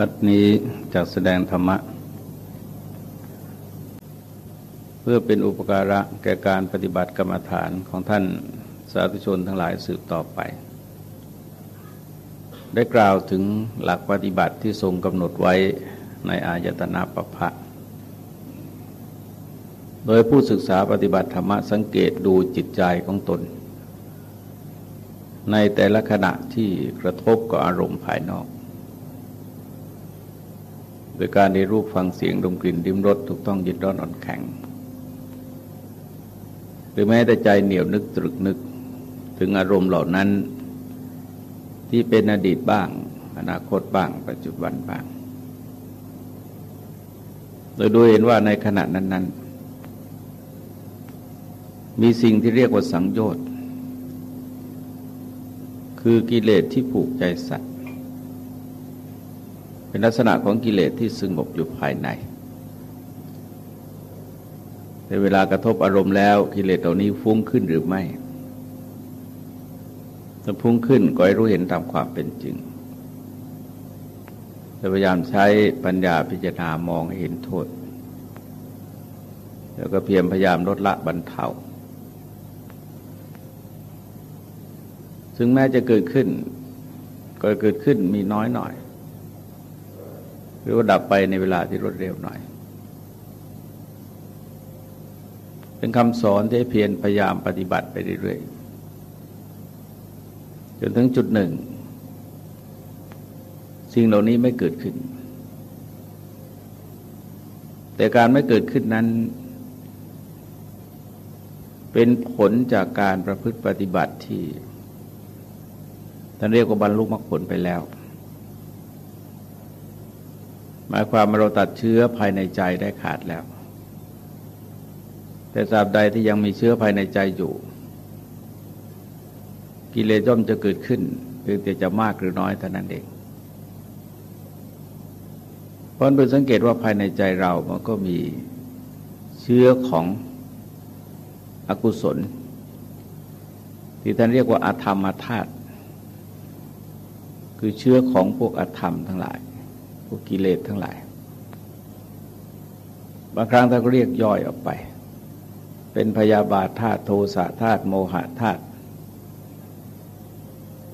วัดนี้จะแสดงธรรมะ เพื่อเป็นอุปการะแก่การปฏิบัติกรรมฐานของท่านสาธุชนทั้งหลายสืบต่อไป ได้กล่าวถึงหลักปฏิบัติที่ทรงกำหนดไว้ในอายตนะปภะโดยผู้ศึกษาปฏิบัติธรรมะสังเกตดูจิตใจของตน ในแต่ละขณะที่กระทบกับอารมณ์ภายนอก โดยการได้รูปฟังเสียงดมกลิ่นดิมรสถูกต้องยินร้อนอ่อนแข็ง หรือแม้แต่ใจเหนียวนึกตรึกนึก ถึงอารมณ์เหล่านั้น ที่เป็นอดีตบ้าง อนาคตบ้าง ปัจจุบันบ้าง โดยดูเห็นว่าในขณะนั้น ๆ มีสิ่งที่เรียกว่าสังโยชน์คือกิเลสที่ผูกใจสัตว์ เป็นลักษณะของกิเลสที่สงบอยู่ภายในในเวลากระทบอารมณ์แล้วกิเลสเหล่านี้ฟุ้งขึ้นหรือไม่ถ้าฟุ้งขึ้นก็ให้รู้เห็นตามความเป็นจริงพยายามใช้ปัญญาพิจารณามองเห็นโทษ แล้วก็เพียรพยายามลดละบรรเทาซึ่งแม้จะเกิดขึ้น ก็เกิดขึ้นมีน้อยหน่อย หรือว่าดับไปในเวลาที่รวดเร็วหน่อย เป็นคำสอนที่เพียรพยายามปฏิบัติไปเรื่อยๆจนถึงจุดหนึ่ง สิ่งเหล่านี้ไม่เกิดขึ้น แต่การไม่เกิดขึ้นนั้น เป็นผลจากการประพฤติปฏิบัติที่ท่านเรียกว่าบรรลุมรรคผลไปแล้ว มายความว่าเราตัดเชื้อภายในใจได้ขาดแล้ว แต่ตราบใดที่ยังมีเชื้อภายในใจอยู่ กิเลสย่อมจะเกิดขึ้นเพียงแต่จะมากหรือน้อยเท่านั้นเองเพราะเราสังเกตว่าภายในใจเรามันก็มีเชื้อของอกุศล ที่ท่านเรียกว่าอาธรรมธาตุคือเชื้อของพวกอธรรมทั้งหลาย วกกิเลสทั้งหลาย บางครั้งท่านก็เรียกย่อยออกไป เป็นพยาบาทธาตุโทสะธาตุโมหะธาตุ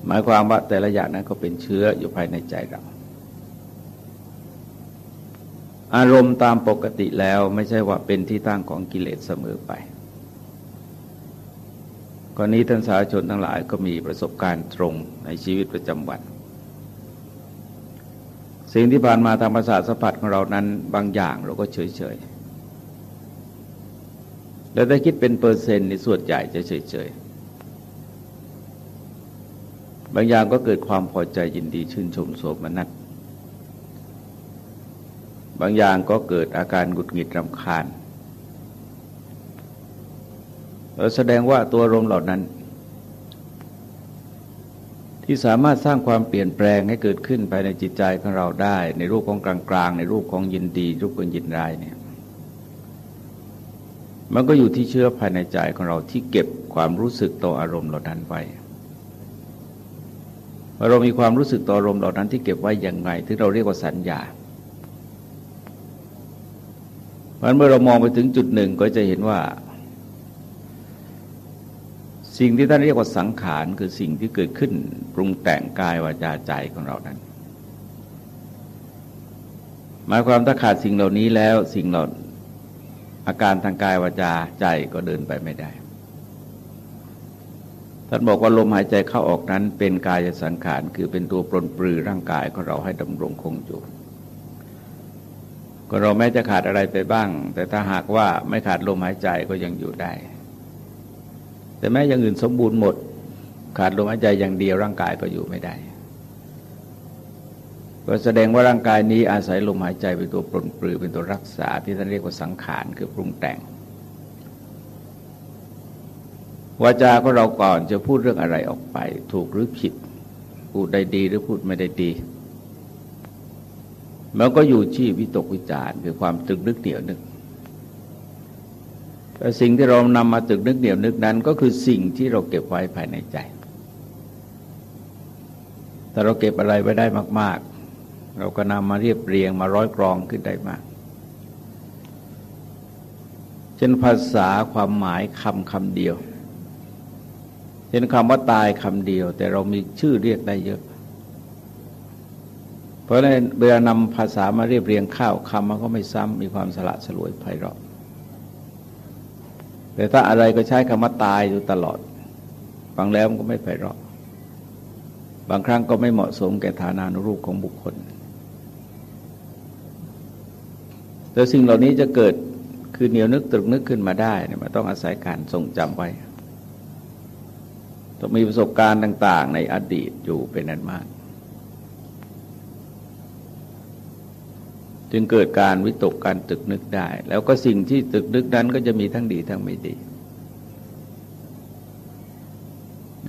หมายความว่าแต่ละอย่างนั้นก็เป็นเชื้ออยู่ภายในใจเราอารมณ์ตามปกติแล้วไม่ใช่ว่าเป็นที่ตั้งของกิเลสเสมอไปกรณีท่านสาชนทั้งหลายก็มีประสบการณ์ตรงในชีวิตประจำวัน สิ่งที่ผ่านมาทางประสาทสัมผัสของเรานั้นบางอย่างเราก็เฉยเฉยแล้วถ้าคิดเป็นเปอร์เซ็นต์ในส่วนใหญ่จะเฉยเฉยบางอย่างก็เกิดความพอใจยินดีชื่นชมโสมนัสบางอย่างก็เกิดอาการหงุดหงิดรำคาญแสดงว่าตัวรมเหล่านั้น ที่สามารถสร้างความเปลี่ยนแปลงให้เกิดขึ้นภายในจิตใจของเราได้ ในรูปของกลางๆ ในรูปของยินดี รูปของยินร้ายเนี่ยมันก็อยู่ที่เชื้อภายในใจของเราที่เก็บความรู้สึกต่ออารมณ์เหล่านั้นไว้เรามีความรู้สึกต่ออารมณ์เหล่านั้นที่เก็บไว้อย่างไรที่เราเรียกว่าสัญญาเพราะเมื่อเรามองไปถึงจุดหนึ่งก็จะเห็นว่า สิ่งที่ท่านเรียกว่าสังขารคือสิ่งที่เกิดขึ้นปรุงแต่งกายวาจาใจของเรานั้น หมายความถ้าขาดสิ่งเหล่านี้แล้วสิ่งเหล่าอาการทางกายวาจาใจก็เดินไปไม่ได้ ท่านบอกว่าลมหายใจเข้าออกนั้นเป็นกายสังขารคือเป็นตัวปลนปลือร่างกายของเราให้ดำรงคงอยู่ก็เราแม้จะขาดอะไรไปบ้าง แต่ถ้าหากว่าไม่ขาดลมหายใจก็ยังอยู่ได้ แต่แม้อย่างอื่นสมบูรณ์หมด ขาดลมหายใจอย่างเดียวร่างกายก็อยู่ไม่ได้ก็แสดงว่าร่างกายนี้อาศัยลมหายใจเป็นตัวปลนปลือเป็นตัวรักษาที่ท่านเรียกว่าสังขารคือปรุงแต่งวาจาก็เราก่อนจะพูดเรื่องอะไรออกไป ถูกหรือผิด พูดได้ดีหรือพูดไม่ได้ดีมันก็อยู่ที่วิตกวิจารคือความตึกนึกเหนียวนึก สิ่งที่เรานำมาตึกนึกเดี่ยวนึกนั้น ก็คือสิ่งที่เราเก็บไว้ภายในใจ แต่เราเก็บอะไรไว้ได้มาก ๆ เราก็นำมาเรียบเรียงมาร้อยกรองขึ้นได้มาก เช่นภาษาความหมายคำคำเดียว เช่นคำว่าตายคำเดียว แต่เรามีชื่อเรียกได้เยอะ เพราะฉะนั้นเวลานำภาษามาเรียบเรียงข้าวคำมันก็ไม่ซ้ำมีความสละสลวยไพเราะ แต่ถ้าอะไรก็ใช้คำว่าตายอยู่ตลอด ฟังแล้วมันก็ไม่ไพเราะบางครั้งก็ไม่เหมาะสมแก่ฐานานุรูปของบุคคล แต่สิ่งเหล่านี้จะเกิดคือเหนียวนึกตรึกนึกขึ้นมาได้เนี่ยมันต้องอาศัยการทรงจำไว้ ต้องมีประสบการณ์ต่าง ๆ ในอดีตอยู่เป็นนั้นมาก จึงเกิดการวิตกการตึกนึกได้ แล้วก็สิ่งที่ตึกนึกนั้นก็จะมีทั้งดีทั้งไม่ดี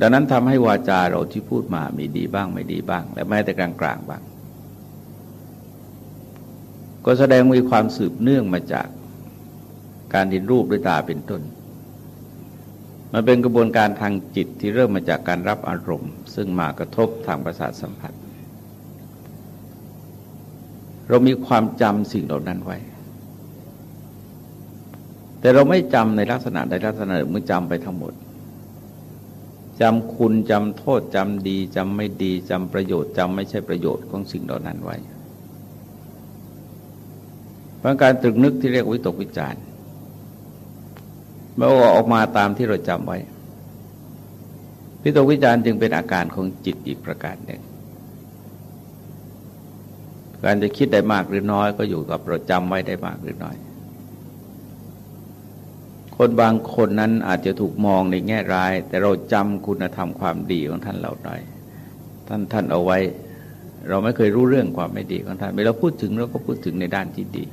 ดังนั้นทำให้วาจาเราที่พูดมามีดีบ้างไม่ดีบ้าง และแม้แต่กลางกลางบ้าง ก็แสดงมีความสืบเนื่องมาจากการเห็นรูปด้วยตาเป็นต้น มันเป็นกระบวนการทางจิตที่เริ่มมาจากการรับอารมณ์ ซึ่งมากระทบทางประสาทสัมผัส เรามีความจำสิ่งเหล่านั้นไว้ แต่เราไม่จำในลักษณะใดลักษณะหนึ่งมือจำไปทั้งหมดจำคุณจำโทษจำดีจำไม่ดีจำประโยชน์จำไม่ใช่ประโยชน์ของสิ่งเหล่านั้นไว้เพราะการตรึกนึกที่เรียกวิตกวิจารณ์เมื่อออกมาตามที่เราจำไว้วิตกวิจารณ์จึงเป็นอาการของจิตอีกประการหนึ่ง การจะคิดได้มากหรือน้อย ก็อยู่กับเราจำไว้ได้มากหรือน้อย คนบางคนนั้นอาจจะถูกมองในแง่ร้าย แต่เราจำคุณธรรมความดีของท่านเราได้ท่านท่านเอาไว้ เราไม่เคยรู้เรื่องความไม่ดีของท่านเวลาพูดถึงเราก็พูดถึงในด้านที่ดี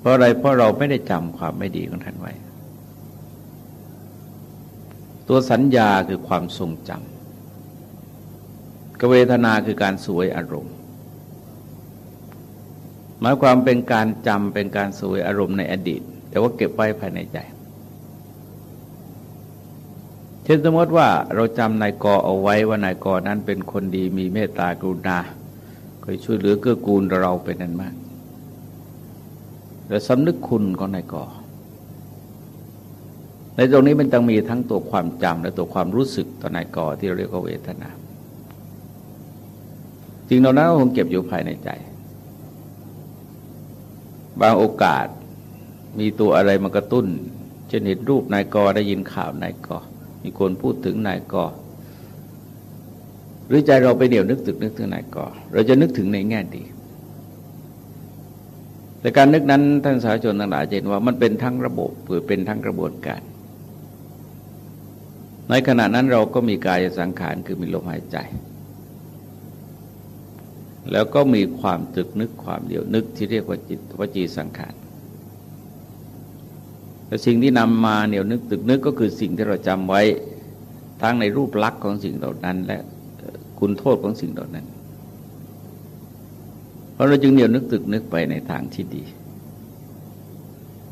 เพราะอะไรเพราะเราไม่ได้จำความไม่ดีของท่านไว้ ตัวสัญญาคือความทรงจำกเวทนาคือการสวยอารมณ์ หมายความเป็นการจำเป็นการสวยอารมณ์ในอดีต แต่ว่าเก็บไว้ภายในใจ เช่นสมมติว่าเราจำนายกอเอาไว้ว่านายกอนั้นเป็นคนดีมีเมตตากรุณาคอยช่วยเหลือเกื้อกูลเราเป็นนั้นมากแต่สำนึกคุณของนายกอในตรงนี้มันต้องมีทั้งตัวความจำและตัวความรู้สึกต่อนายกอที่เราเรียกว่าเวทนาจริงเรานั้นคงเก็บอยู่ภายในใจ บางโอกาสมีตัวอะไรมากระตุ้นเช่นเห็นรูปนายกอได้ยินข่าวนายกอมีคนพูดถึงนายกอหรือใจเราไปเดี่ยวนึกตึกนึกถึงนายกอเราจะนึกถึงในแง่ดี แต่การนึกนั้นท่านสาธารณชนต่างหลายเห็นว่ามันเป็นทั้งระบบหรือเป็นทั้งกระบวนการ ในขณะนั้นเราก็มีกายสังขารคือมีลมหายใจ แล้วก็มีความตึกนึกความเดียวนึกที่เรียกว่าจิตวจีสังขารแต่สิ่งที่นำมาเหนียวนึกตึกนึกก็คือสิ่งที่เราจำไว้ทั้งในรูปลักษณ์ของสิ่งเหล่านั้น และคุณโทษของสิ่งเหล่านั้น เพราะเราจึงเหนียวนึกตึกนึกไปในทางที่ดี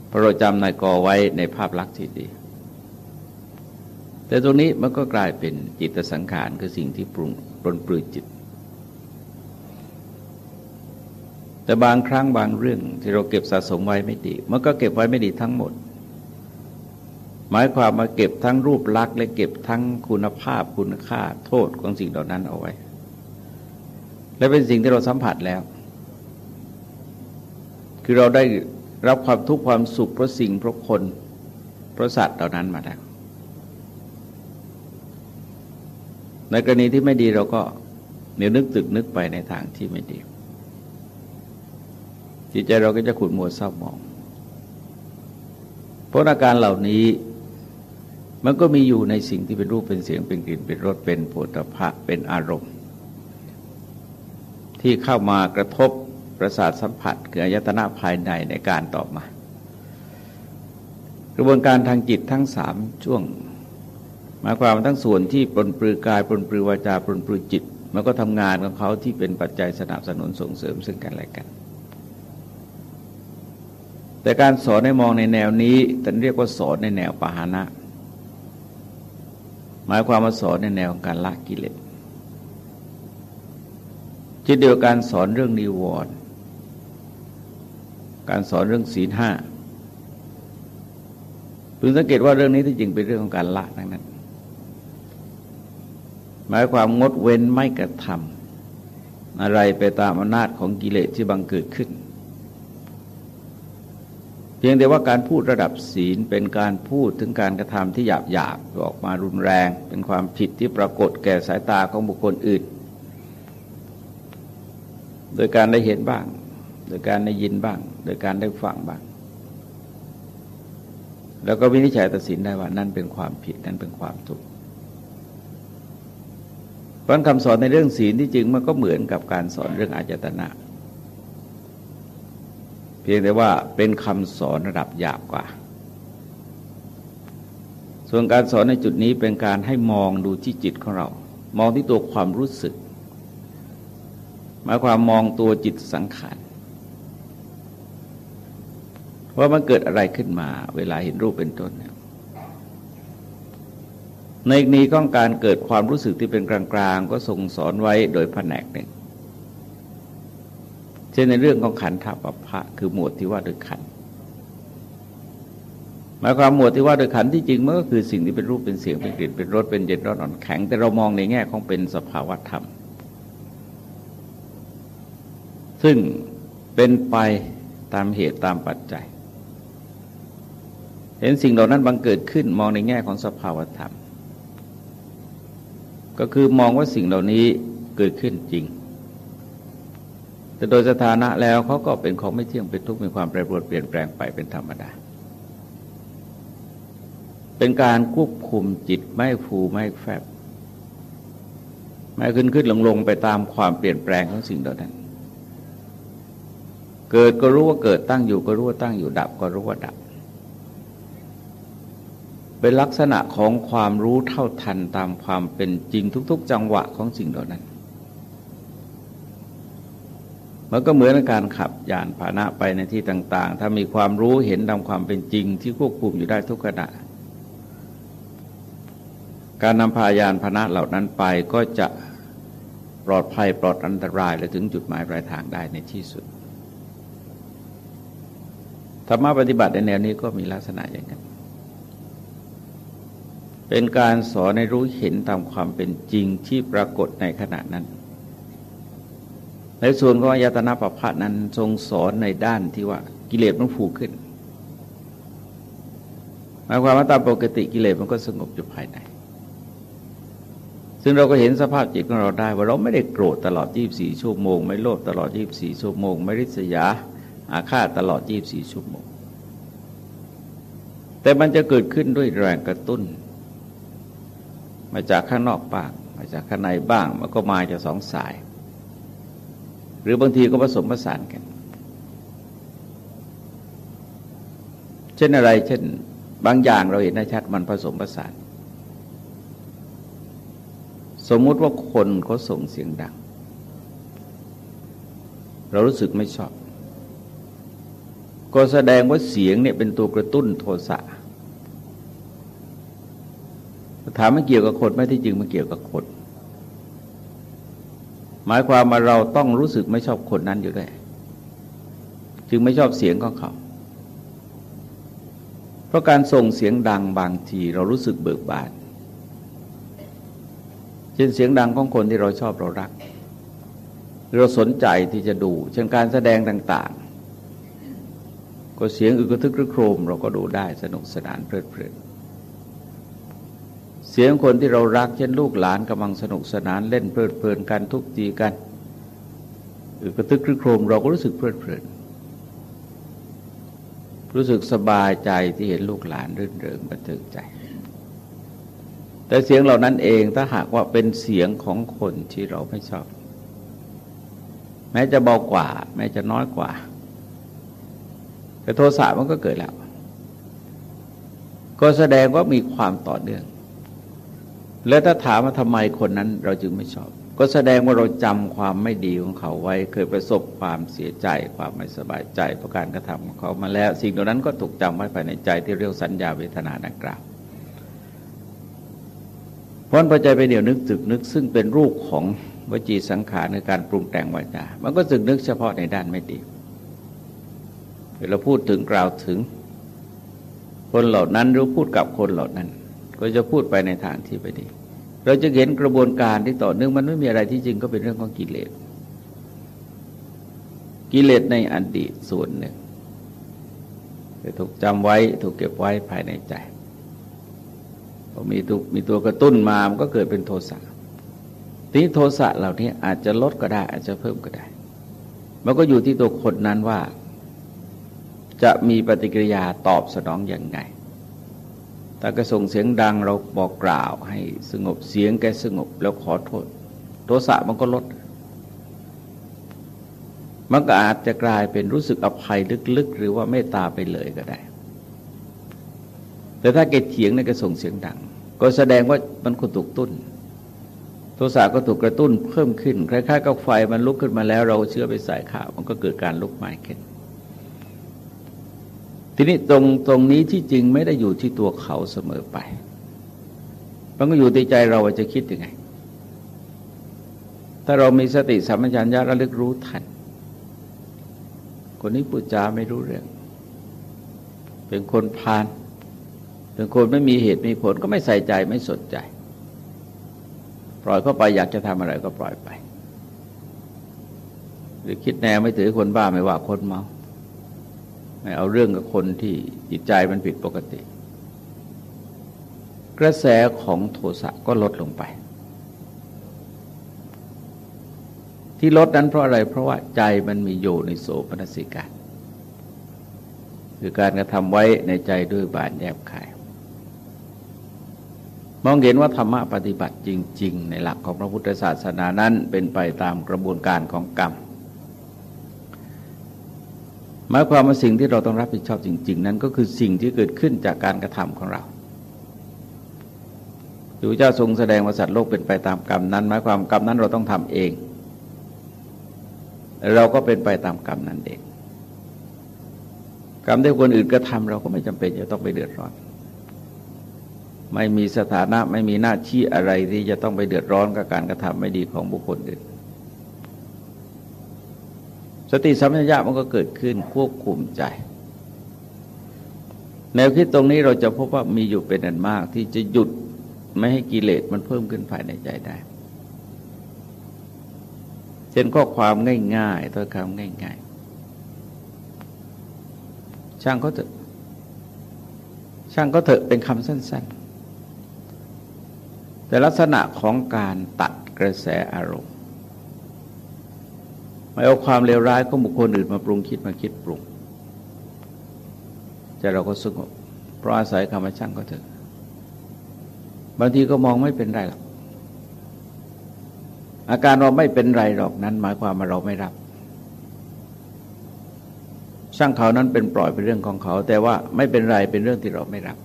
เพราะเราจำนายกอไว้ในภาพลักษณ์ที่ดี แต่ตรงนี้มันก็กลายเป็นจิตสังขารคือสิ่งที่ปรุงปรนปลือจิต แต่บางครั้งบางเรื่องที่เราเก็บสะสมไว้ไม่ดี มันก็เก็บไว้ไม่ดีทั้งหมด หมายความมาเก็บทั้งรูปลักษณ์และเก็บทั้งคุณภาพคุณค่าโทษของสิ่งเหล่านั้นเอาไว้ และเป็นสิ่งที่เราสัมผัสแล้ว คือเราได้รับความทุกข์ความสุขเพราะสิ่งเพราะคนเพราะสัตว์เหล่านั้นมาแล้วในกรณีที่ไม่ดีเราก็เนียวนึกตึกนึกไปในทางที่ไม่ดี จิตใจเราก็จะขุดมัวเศร้าหมองเพราะอาการเหล่านี้มันก็มีอยู่ในสิ่งที่เป็นรูปเป็นเสียงเป็นกลิ่นเป็นรสเป็นโผฏฐะเป็นอารมณ์ ที่เข้ามากระทบประสาทสัมผัสคืออายตนะภายในในการต่อมา กระบวนการทางจิตทั้งสามช่วงหมายความทั้งส่วนที่ปนปลือกายปนปลือวาจาปนปลือจิต มันก็ทำงานของเขาที่เป็นปัจจัยสนับสนุนส่งเสริมซึ่งกันและกัน แต่การสอนให้มองในแนวนี้ท่านเรียกว่าสอนในแนวปหานะ หมายความมาสอนในแนวของการละกิเลสเช่นเดียวกันสอนเรื่องนิวรณ์การสอนเรื่องศีลห้าพึงสังเกตว่าเรื่องนี้ที่จริงเป็นเรื่องของการละทั้งนั้น หมายความงดเว้นไม่กระทำอะไรไปตามอำนาจของกิเลสที่บังเกิดขึ้น เพียงแต่ว่าการพูดระดับศีลเป็นการพูดถึงการกระทำที่หยาบหยาบออกมารุนแรง เป็นความผิดที่ปรากฏแก่สายตาของบุคคลอื่น โดยการได้เห็นบ้าง โดยการได้ยินบ้าง โดยการได้ฟังบ้าง แล้วก็วินิจฉัยตัดสินได้ว่านั่นเป็นความผิดนั่นเป็นความถูกเพราะคำสอนในเรื่องศีลที่จริงมันก็เหมือนกับการสอนเรื่องอาจตนะ พียงแต่ว่าเป็นคำสอนระดับหยาบกว่า ส่วนการสอนในจุดนี้เป็นการให้มองดูที่จิตของเรา มองที่ตัวความรู้สึกหมายความมองตัวจิตสังขารว่ามันเกิดอะไรขึ้นมา เวลาเห็นรูปเป็นต้นเนี่ยในนี้ก็การเกิดความรู้สึกที่เป็นกลางๆ ก็ทรงสอนไว้โดยแผนกหนึ่ง ช่นในเรื่องของขันธปภะคือหมวดที่ว่าโดยขันหมายความหมวดที่ว่าโดยขันที่จริงมันก็คือสิ่งที่เป็นรูปเป็นเสียงเป็นกลิ่นเป็นรสเป็นเย็นร้อนอ่อนแข็ง แต่เรามองในแง่ของเป็นสภาวธรรม ซึ่งเป็นไปตามเหตุตามปัจจัย เห็นสิ่งเหล่านั้นบังเกิดขึ้นมองในแง่ของสภาวธรรม ก็คือมองว่าสิ่งเหล่านี้เกิดขึ้นจริง แต่โดยสถานะแล้วเขาก็เป็นของไม่เที่ยงเป็นทุกข์มีความแปรปรวนเปลี่ยนแปลงไปเป็นธรรมดา เป็นการควบคุมจิตไม่ฟูไม่แฟบ ไม่ขึ้นขึ้นลงลงไปตามความเปลี่ยนแปลงของสิ่งเหล่านั้น เกิดก็รู้ว่าเกิดตั้งอยู่ก็รู้ว่าตั้งอยู่ดับก็รู้ว่าดับ เป็นลักษณะของความรู้เท่าทันตามความเป็นจริงทุก ๆ จังหวะของสิ่งเหล่านั้น มันก็เหมือนการขับยานพาหนะไปในที่ต่าง ๆ ถ้ามีความรู้เห็นตามความเป็นจริงที่ควบคุมอยู่ได้ทุกขณะการนำพายานพาหนะเหล่านั้นไปก็จะปลอดภัยปลอดอันตรายและถึงจุดหมายปลายทางได้ในที่สุดธรรมะปฏิบัติในแนวนี้ก็มีลักษณะอย่างนั้น เป็นการสอนในรู้เห็นตามความเป็นจริงที่ปรากฏในขณะนั้น ในส่วนของอายตนะประนั้นทรงสอนในด้านที่ว่ากิเลสมันผูกขึ้นหมายความว่าตามปกติกิเลสมันก็สงบอยู่ภายใน ซึ่งเราก็เห็นสภาพจิตของเราได้ ว่าเราไม่ได้โกรธตลอด 24 ชั่วโมง ไม่โลภตลอด 24 ชั่วโมง ไม่ริษยา อาฆาตตลอด 24 ชั่วโมง แต่มันจะเกิดขึ้นด้วยแรงกระตุ้น มาจากข้างนอกบ้าง มาจากข้างในบ้าง มันก็มาจากสองสาย หรือบางทีก็ผสมผสานกัน เช่นอะไร เช่น บางอย่างเราเห็นได้ชัดมันผสมผสาน สมมุติว่าคนเขาส่งเสียงดัง เรารู้สึกไม่ชอบ ก็แสดงว่าเสียงเนี่ยเป็นตัวกระตุ้นโทสะถามมันเกี่ยวกับคนไม่ที่จริงมันเกี่ยวกับคน หมายความว่าเราต้องรู้สึกไม่ชอบคนนั้นอยู่ด้วยจึงไม่ชอบเสียงของเขา เพราะการส่งเสียงดังบางทีเรารู้สึกเบิกบานเช่นเสียงดังของคนที่เราชอบเรารัก เราสนใจที่จะดู เช่นการแสดงต่างๆ ก็เสียงอึกระทึกระโครม เราก็ดูได้สนุกสนานเพลิดเพลิน เสียงคนที่เรารักเช่นลูกหลานกำลังสนุกสนานเล่นเพลิดเพลินกันทุกทีกันหรือกระตึกครึโครมเราก็รู้สึกเพลิดเพลิน รู้สึกสบายใจที่เห็นลูกหลานรื่นเริงบันเทิงใจ แต่เสียงเหล่านั้นเองถ้าหากว่าเป็นเสียงของคนที่เราไม่ชอบ แม้จะเบากว่า แม้จะน้อยกว่า แต่โทสะมันก็เกิดแล้ว ก็แสดงว่ามีความต่อเนื่อง แล้วถ้าถามว่าทำไมคนนั้นเราจึงไม่ชอบ ก็แสดงว่าเราจำความไม่ดีของเขาไว้ เคยประสบความเสียใจ ความไม่สบายใจเพราะการกระทำของเขามาแล้ว สิ่งเหล่านั้นก็ถูกจำไว้ภายในใจที่เรียกสัญญาเวทนาดังกล่าวเพราะพอใจไปเดี๋ยวนึกตึกนึกซึ่งเป็นรูปของวจีสังขารในการปรุงแต่งวาจา มันก็สึกนึกเฉพาะในด้านไม่ดีเวลาพูดถึงกล่าวถึง คนเหล่านั้นหรือพูดกับคนเหล่านั้น ก็จะพูดไปในทางที่ไม่ดี เราจะเห็นกระบวนการที่ต่อเนื่องมันไม่มีอะไรที่จริงก็เป็นเรื่องของกิเลส กิเลสในอดีตส่วนหนึ่งจะถูกจำไว้ถูกเก็บไว้ภายในใจพอมีตัวมีตัวกระตุ้นมามันก็เกิดเป็นโทสะทีนี้โทสะเหล่านี้อาจจะลดก็ได้ อาจจะเพิ่มก็ได้ มันก็อยู่ที่ตัวคนนั้นว่า จะมีปฏิกิริยาตอบสนองอย่างไง ถ้ากระส่งเสียงดังเราบอกกล่าวให้สงบเสียงแกสงบแล้วขอโทษ โทสะมันก็ลด มันก็อาจจะกลายเป็นรู้สึกอภัยลึกๆ หรือว่าเมตตาไปเลยก็ได้ แต่ถ้าแกเถียงในกระส่งเสียงดัง ก็แสดงว่ามันคนถูกตุ้น โทสะก็ถูกกระตุ้นเพิ่มขึ้นคล้ายๆกับไฟมันลุกขึ้นมาแล้ว เราเชื้อไปใส่ข้าวมันก็เกิดการลุกไหม้ขึ้น ทีนี้ตรงตรงนี้ที่จริงไม่ได้อยู่ที่ตัวเขาเสมอไป มันก็อยู่ในใจเราว่าจะคิดยังไง ถ้าเรามีสติสัมปชัญญะระลึกรู้ทัน คนนี้พูดจาไม่รู้เรื่อง เป็นคนพาน เป็นคนไม่มีเหตุมีผลก็ไม่ใส่ใจไม่สนใจ ปล่อยเข้าไปอยากจะทำอะไรก็ปล่อยไป หรือคิดแนวไม่ถือคนบ้าไม่ว่าคนเมา ไม่เอาเรื่องกับคนที่จิตใจมันผิดปกติ กระแสของโทสะก็ลดลงไป ที่ลดนั้นเพราะอะไรเพราะว่าใจมันมีโยในโสปนสิกาคือการกระทำไว้ในใจด้วยบานแยบคาย มองเห็นว่าธรรมะปฏิบัติจริง ๆ ในหลักของพระพุทธศาสนานั้นเป็นไปตามกระบวนการของกรรม หมายความว่าสิ่งที่เราต้องรับผิดชอบจริง ๆ นั้นก็คือสิ่งที่เกิดขึ้นจากการกระทำของเราพระเจ้าทรงแสดงว่าสัตว์โลกเป็นไปตามกรรมนั้น หมายความกรรมนั้นเราต้องทำเอง เราก็เป็นไปตามกรรมนั้นเอง กรรมที่คนอื่นกระทาเราก็ไม่จำเป็นจะต้องไปเดือดร้อน ไม่มีสถานะไม่มีหน้าที่อะไรที่จะต้องไปเดือดร้อนกับการกระทำไม่ดีของบุคคลอื่น สติสัมปชัญญะมันก็เกิดขึ้นควบคุมใจ แนวคิดตรงนี้เราจะพบว่ามีอยู่เป็นอันมากที่จะหยุดไม่ให้กิเลสมันเพิ่มขึ้นภายในใจได้ เช่นข้อความง่ายๆตัวคำง่าย ๆ ช่างก็เถอะ ช่างก็เถอะเป็นคำสั้น ๆ แต่ลักษณะของการตัดกระแสอารมณ์ ไม่เอาความเลวร้ายของบุคคลอื่นมาปรุงคิดมาคิดปรุงใจเราก็สงบเพราะอาศัยคำช่างก็เถอะบางทีก็มองไม่เป็นไรหรอกอาการเราไม่เป็นไรหรอกนั้น หมายความว่าเราไม่รับ ช่างเขานั้นเป็นปล่อยเป็นเรื่องของเขา แต่ว่าไม่เป็นไรเป็นเรื่องที่เราไม่รับ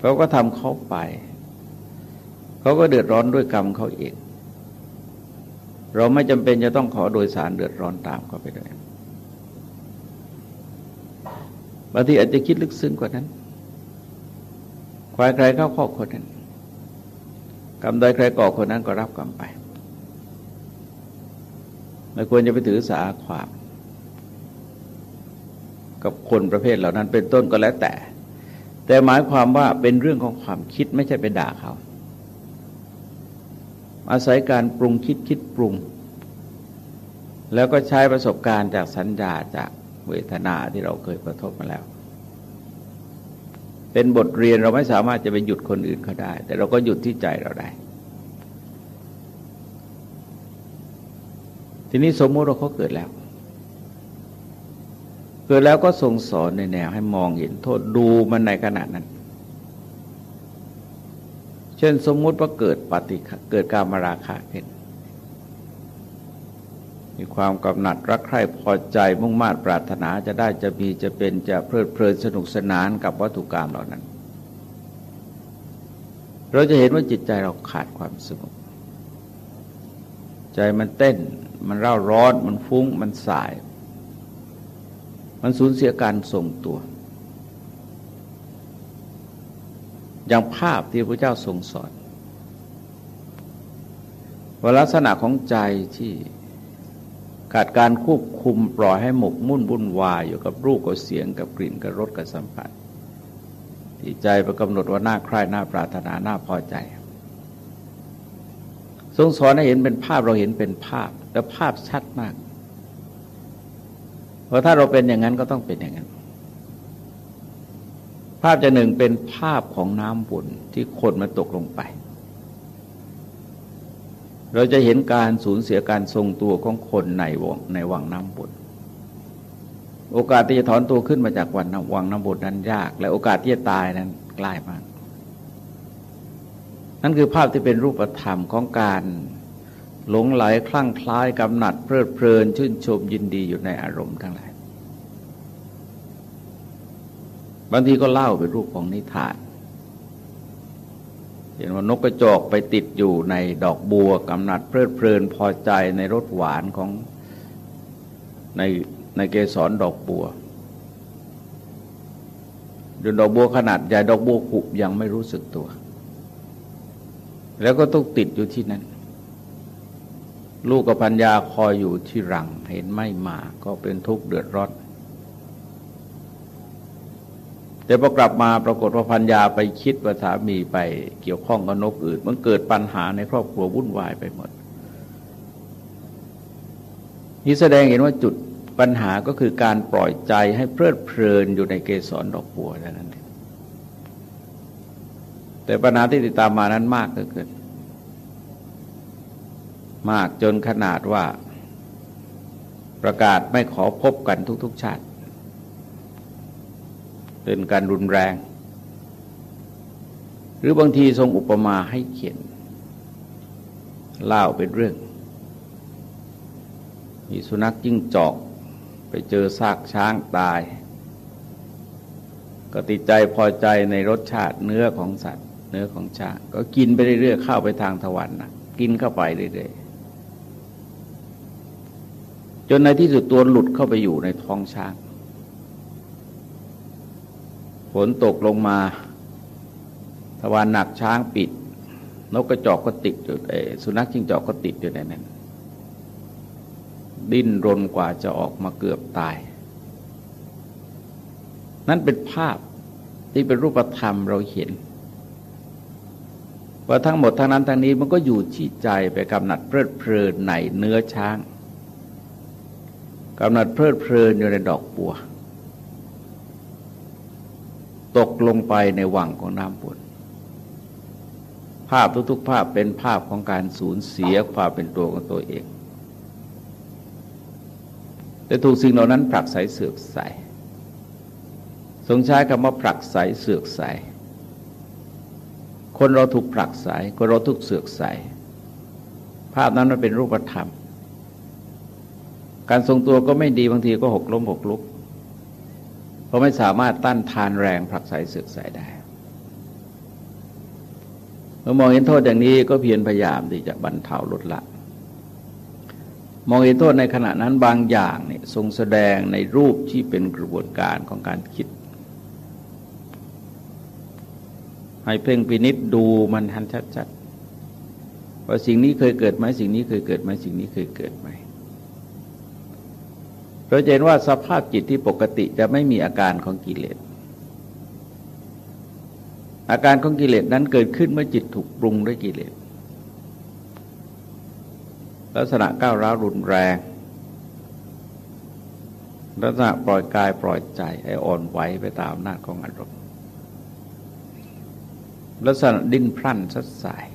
เขาก็ทำเขาไป เขาก็เดือดร้อนด้วยกรรมเขาเอง เราไม่จำเป็นจะต้องขอโดยสารเดือดร้อนตามเขาไปด้วยบางทีอาจจะคิดลึกซึ้งกว่านั้นใครใครเข้าข้อคนนั้นกรรมใดใครก่อคนนั้นก็รับกรรมไป ไม่ควรจะไปถือสาความ กับคนประเภทเหล่านั้นเป็นต้นก็แล้วแต่ แต่หมายความว่าเป็นเรื่องของความคิดไม่ใช่ไปด่าเขา อาศัยการปรุงคิดคิดปรุง แล้วก็ใช้ประสบการณ์จากสัญญาจากเวทนาที่เราเคยประทบมาแล้ว เป็นบทเรียนเราไม่สามารถจะไปหยุดคนอื่นเขาได้ แต่เราก็หยุดที่ใจเราได้ ทีนี้สมมติเราเขาเกิดแล้ว เกิดแล้วก็ทรงสอนในแนวให้มองเห็นโทษดูมันในขณะนั้น เช่นสมมุติว่าเกิดปฏิเกิดการมาราคาขึ้นมีความกำหนัดรักใคร่พอใจมุ่งมา่ปรารถนาจะได้จะมีจะเป็นจะเพลิดเพลินสนุกสนานกับวัตถุกรรมเหล่านั้น เราจะเห็นว่าจิตใจเราขาดความสงบใจมันเต้น มันเร่าร้อน มันฟุ้ง มันสาย มันสูญเสียการทรงตัว อย่างภาพที่พระเจ้าทรงสอนว่าลักษณะของใจที่ขาดการควบคุมปล่อยให้หมกมุ่นวุ่นวายอยู่กับรูปกับเสียงกับกลิ่นกับรสกับสัมผัสที่ใจไปกำหนดว่าหน้าใคร่หน้าปรารถนาหน้าพอใจ ทรงสอนให้เห็นเป็นภาพเราเห็นเป็นภาพและภาพชัดมาก เพราะถ้าเราเป็นอย่างนั้นก็ต้องเป็นอย่างนั้น ภาพจะหนึ่งเป็นภาพของน้ำบุญที่คนมาตกลงไป เราจะเห็นการสูญเสียการทรงตัวของคนในวงในวังน้ำบดโอกาสที่จะถอนตัวขึ้นมาจากวันวังน้ำบดนั้นยาก และโอกาสที่จะตายนั้นใกล้มาก นั่นคือภาพที่เป็นรูปธรรมของการหลงไหลคลั่งคล้ายกำหนัดเพลิดเพลินชื่นชมยินดีอยู่ในอารมณ์ทั้งหลาย บางทีก็เล่าเป็นรูปของนิทาน เห็นว่านกกระจอกไปติดอยู่ในดอกบัวกำนัดเพลิดเพลินพอใจในรสหวานของในในเกสรดอกบัวดูดอกบัวขนาดใหญ่ดอกบัวขุบยังไม่รู้สึกตัว แล้วก็ต้องติดอยู่ที่นั้นลูกกับพัญญาคอยอยู่ที่รัง เห็นไม่มาก็เป็นทุกข์เดือดร้อน แต่พอกลับมาปรากฏว่าพัญญาไปคิดว่าสามีไปเกี่ยวข้องกับนกอื่น มันเกิดปัญหาในครอบครัววุ่นวายไปหมด นี่แสดงเห็นว่าจุดปัญหาก็คือการปล่อยใจให้เพลิดเพลินอยู่ในเกสรดอกบัวเท่านั้นแต่ปัญหาที่ติดตามมานั้นมากเกินมากจนขนาดว่าประกาศไม่ขอพบกันทุก ๆ ชาติ เป็นการรุนแรง หรือบางทีทรงอุปมาให้เขียนเล่าเป็นเรื่อง มีสุนัขจิ้งจอก ไปเจอซากช้างตาย ก็ติดใจพอใจในรสชาติเนื้อของสัตว์ เนื้อของช้าง ก็กินไปเรื่อยๆเข้าไปทางทวารนะกินเข้าไปเรื่อยๆจนในที่สุดตัวหลุดเข้าไปอยู่ในท้องช้าง ฝนตกลงมาทวารหนักช้างปิด นกกระจอกก็ติดอยู่สุนัขจิ้งจอกก็ติดอยู่ในนั้น ดิ้นรนกว่าจะออกมาเกือบตาย นั่นเป็นภาพที่เป็นรูปธรรมเราเห็น ว่าทั้งหมดทั้งนั้นทั้งนี้มันก็อยู่ที่ใจไปกำหนัดเพลิดเพลินในเนื้อช้างกำหนัดเพลิดเพลินอยู่ในดอกบัว ตกลงไปในวังของน้ำบุญภาพทุกๆภาพเป็นภาพของการสูญเสียความเป็นตัวของตัวเอง แต่ถูกสิ่งเหล่านั้นผลักไสเสือกใสทรงใช้คำว่าผลักไสเสือกใส คนเราถูกผลักไสคนเราถูกเสือกใส ภาพนั้นมันเป็นรูปธรรม การทรงตัวก็ไม่ดีบางทีก็หกล้มหกลุก ราะไม่สามารถต้านทานแรงผลักไสเสือกใสได้เมื่อมองเห็นโทษอย่างนี้ก็เพียรพยายามที่จะบรรเทาลดละ มองเห็นโทษในขณะนั้นบางอย่างเนี่ยทรงแสดงในรูปที่เป็นกระบวนการของการคิด ให้เพ่งพินิษดูมันทันชัดๆว่าสิ่งนี้เคยเกิดไหมสิ่งนี้เคยเกิดไหมสิ่งนี้เคยเกิดไหม เราเห็นว่าสภาพจิตที่ปกติจะไม่มีอาการของกิเลส อาการของกิเลสนั้นเกิดขึ้นเมื่อจิตถูกปรุงด้วยกิเลส ลักษณะก้าวร้าวรุนแรง ลักษณะปล่อยกายปล่อยใจให้อ่อนไหวไปตามอำนาของอารมณ์ ลักษณะดิ้นพลั่นสัดสาย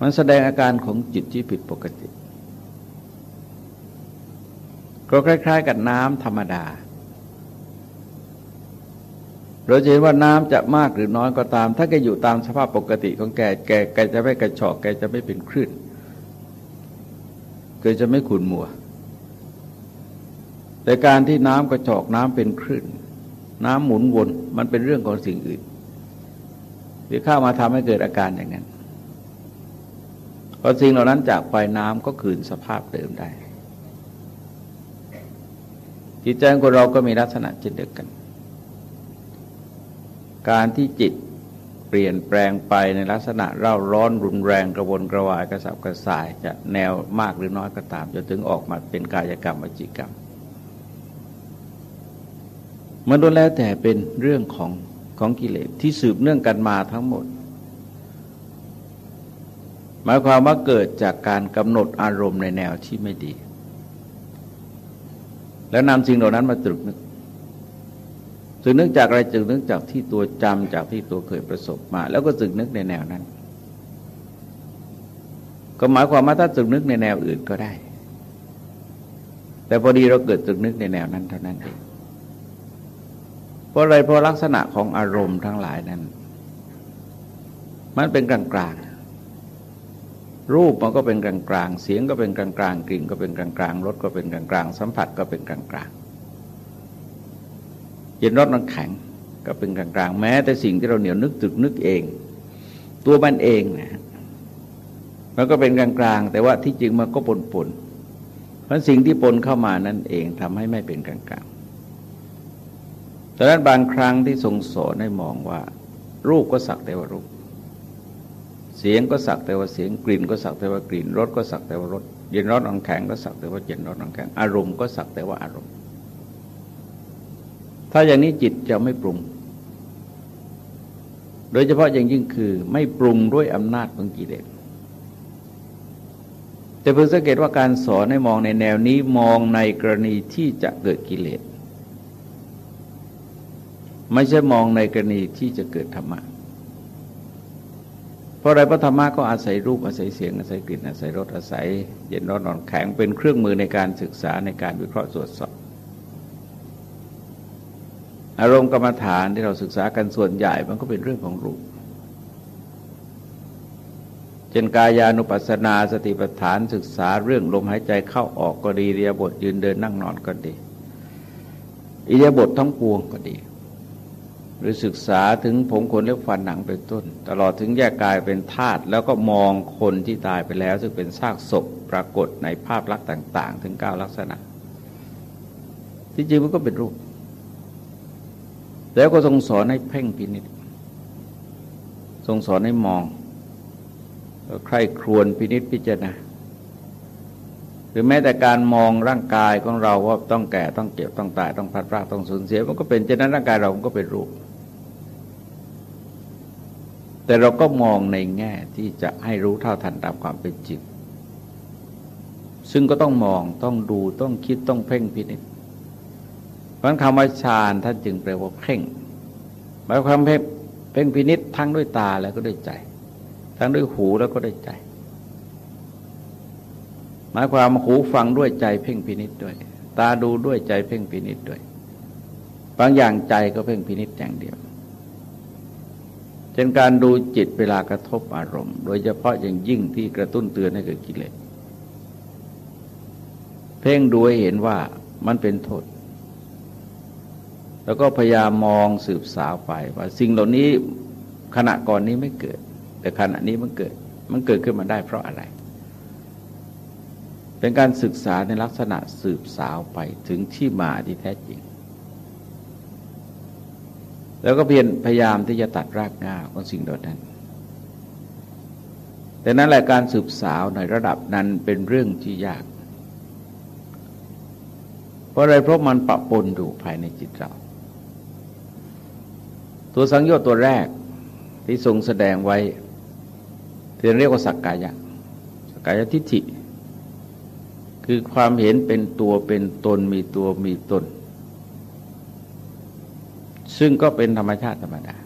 มันแสดงอาการของจิตที่ผิดปกติ ก็คล้าย ๆ กับน้ำธรรมดา เราจะเห็นว่าน้ำจะมากหรือน้อยก็ตาม ถ้าแกอยู่ตามสภาพปกติของแกแกแกจะไม่กระชอกแกจะไม่เป็นคลื่นแกจะไม่ขุนมัว แต่การที่น้ำกระชอกน้ำเป็นคลื่นน้ำหมุนวนมันเป็นเรื่องของสิ่งอื่นที่เข้ามาทำให้เกิดอาการอย่างนั้นพอสิ่งเหล่านั้นจากไปน้ำก็คืนสภาพเดิมได้ จิตใจของเราก็มีลักษณะเช่นเดียวกัน การที่จิตเปลี่ยนแปลงไปในลักษณะเร่าร้อนรุนแรงกระวนกระวายกระสับกระส่ายจะแนวมากหรือน้อยก็ตามจนถึงออกมาเป็นกายกรรมวจิกรรม มันล้วนแล้วแต่เป็นเรื่องของของกิเลสที่สืบเนื่องกันมาทั้งหมด หมายความว่าเกิดจากการกำหนดอารมณ์ในแนวที่ไม่ดี แล้วนำสิ่งเหล่านั้นมาตรึกนึกสึกนึกจากอะไรจึงนึกจากที่ตัวจำจากที่ตัวเคยประสบมา แล้วก็สึกนึกในแนวนั้น ก็หมายความว่าถ้าสึกนึกในแนวอื่นก็ได้ แต่พอดีเราเกิดสึกนึกในแนวนั้นเท่านั้นเองเพราะอะไรเพราะลักษณะของอารมณ์ทั้งหลายนั้น มันเป็นกลางกลาง รูปมันก็เป็นกลางกลางเสียงก็เป็นกลางกลางกลิ่นก็เป็นกลางกลางรสก็เป็นกลางกลางสัมผัสก็เป็นกลางกลางเย็นร้อนนันแข็งก็เป็นกลางกลางแม้ แต่สิ่งที่เราเหนียวนึกตึกนึกเอง ตัวมันเองนะมันก็เป็นกลางกลางแต่ว่าที่จริงมันก็ปนปนเพราะสิ่งที่ปนเข้ามานั่นเองทำให้ไม่เป็นกลางกลางดังนั้นบางครั้งที่ทรงสอนให้มองว่า รูปก็สักแต่ว่ารูป เสียงก็สักแต่ว่าเสียงกลิ่นก็สักแต่ว่ากลิ่นรสก็สักแต่ว่ารสเย็นร้อนอ่อนแข็งก็สักแต่ว่าเย็นร้อนอ่อนแข็งอารมณ์ก็สักแต่ว่าอารมณ์ ถ้าอย่างนี้จิตจะไม่ปรุง โดยเฉพาะอย่างยิ่งคือไม่ปรุงด้วยอำนาจของกิเลสแต่เพิ่งสังเกตว่าการสอนให้มองในแนวนี้มองในกรณีที่จะเกิดกิเลสไม่ใช่มองในกรณีที่จะเกิดธรรมะ เพราะอะไรพระธรรมะก็อาศัยรูปอาศัยเสียงอาศัยกลิ่นอาศัยรสอาศัย เย็นร้อนนอนแข็งเป็นเครื่องมือในการศึกษาในการวิเคราะห์ตรวจสอบอารมณ์กรรมฐานที่เราศึกษากันส่วนใหญ่มันก็เป็นเรื่องของรูปเช่นกายานุปัสสนาสติปัฏฐานศึกษาเรื่องลมหายใจเข้าออกก็ดีเรียบทยืนเดินนั่งนอนก็ดีอิเดียบททั้งปวงก็ดี หรือศึกษาถึงผมขนเล็บฟันหนังเป็นต้น ตลอดถึงแยกกายเป็นธาตุแล้วก็มองคนที่ตายไปแล้ว ซึ่งเป็นซากศพปรากฏในภาพลักษณ์ต่าง ๆ ถึงเก้าลักษณะ ที่จริงมันก็เป็นรูป แล้วก็ทรงสอนให้เพ่งพินิษทรงสอนให้มองใครครวนพินิษพิจารณาหรือแม้แต่การมองร่างกายของเราว่าต้องแก่ต้องเจ็บต้องตายต้องพัดพรากต้องสูญเสีย มันก็เป็นเช่นนั้นร่างกายเรามันก็เป็นรูป แต่เราก็มองในแง่ที่จะให้รู้เท่าทันตามความเป็นจริง ซึ่งก็ต้องมองต้องดูต้องคิดต้องเพ่งพินิษเพราะคำว่าฌานท่านจึงแปลว่าเพ่งหมายความเพ่งเพ่งพินิษทั้งด้วยตาแล้วก็ด้วยใจ ทั้งด้วยหูแล้วก็ด้วยใจ หมายความหูฟังด้วยใจเพ่งพินิษด้วย ตาดูด้วยใจเพ่งพินิษด้วย บางอย่างใจก็เพ่งพินิษอย่างเดียว เช่นการดูจิตเวลากระทบอารมณ์ โดยเฉพาะอย่างยิ่งที่กระตุ้นเตือนให้เกิดกิเลสเพ่งดูให้เห็นว่ามันเป็นโทษ แล้วก็พยายามมองสืบสาวไปว่าสิ่งเหล่านี้ขณะก่อนนี้ไม่เกิด แต่ขณะนี้มันเกิด มันเกิดขึ้นมาได้เพราะอะไร เป็นการศึกษาในลักษณะสืบสาวไปถึงที่มาที่แท้จริง แล้วก็เพียรพยายามที่จะตัดรากง่าของสิ่งเหล่านั้น แต่นั้นแหละการสืบสาวในระดับนั้นเป็นเรื่องที่ยาก เพราะอะไรเพราะมันปะปนอยู่ภายในจิตเรา ตัวสังโยชน์ตัวแรกที่ทรงแสดงไว้ที่เรียกว่าสักกายะ สักกายทิฏฐิ คือความเห็นเป็นตัวเป็นตนมีตัวมีตน ซึ่งก็เป็นธรรมชาติธรรมดา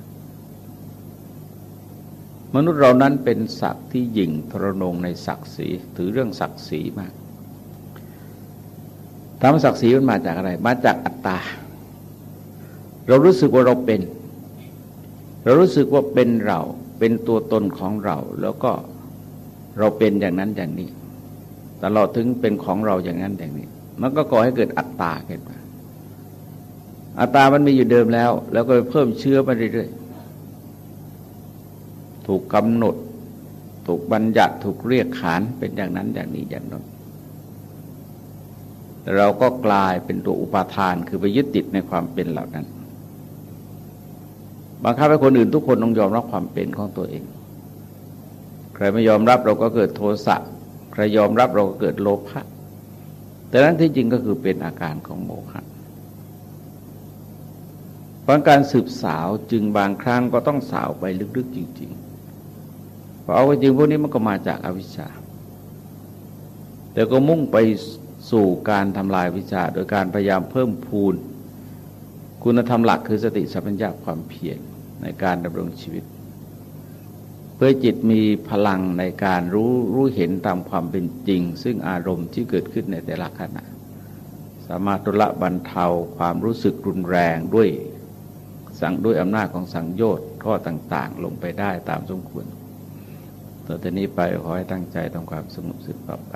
มนุษย์เรานั้นเป็นศักดิ์ที่หยิ่งทรนงในศักดิ์ศรีถือเรื่องศักดิ์ศรีมากธรรมศักดิ์ศรีมันมาจากอะไร มาจากอัตตา เรารู้สึกว่าเราเป็น เรารู้สึกว่าเป็นเรา เป็นตัวตนของเรา แล้วก็เราเป็นอย่างนั้นอย่างนี้ตลอดถึงเป็นของเราอย่างนั้นอย่างนี้ มันก็ก่อให้เกิดอัตตาขึ้นมา อัตตามันมีอยู่เดิมแล้ว แล้วก็เพิ่มเชื้อมาเรื่อยๆ ถูกกำหนด ถูกบัญญัติถูกเรียกขานเป็นอย่างนั้นอย่างนี้อย่างนั้นเราก็กลายเป็นตัวอุปาทานคือไปยึดติดในความเป็นเหล่านั้นบังคับให้คนอื่นทุกคนต้องยอมรับความเป็นของตัวเอง ใครไม่ยอมรับเราก็เกิดโทสะใครยอมรับเราก็เกิดโลภะแต่นั้นที่จริงก็คือเป็นอาการของโมฆะ เพราะการสืบสาวจึงบางครั้งก็ต้องสาวไปลึกๆจริงๆเพราะเอาจริงพวกนี้มันก็มาจากอาวิชชา แต่ก็มุ่งไปสู่การทำลายวิชา โดยการพยายามเพิ่มพูน คุณธรรมหลักคือสติสัมปชัญญะความเพียรในการดำรงชีวิต เพื่อจิตมีพลังในการรู้รู้เห็นตามความเป็นจริง ซึ่งอารมณ์ที่เกิดขึ้นในแต่ละขณะ สามารถตุละบรรเทาความรู้สึกรุนแรงด้วย สั่งด้วยอำนาจของสังโยชน์ข้อต่างๆ ลงไปได้ตามสมควรต่อจากนี้ไปขอให้ตั้งใจทำความสงบสุขต่อไป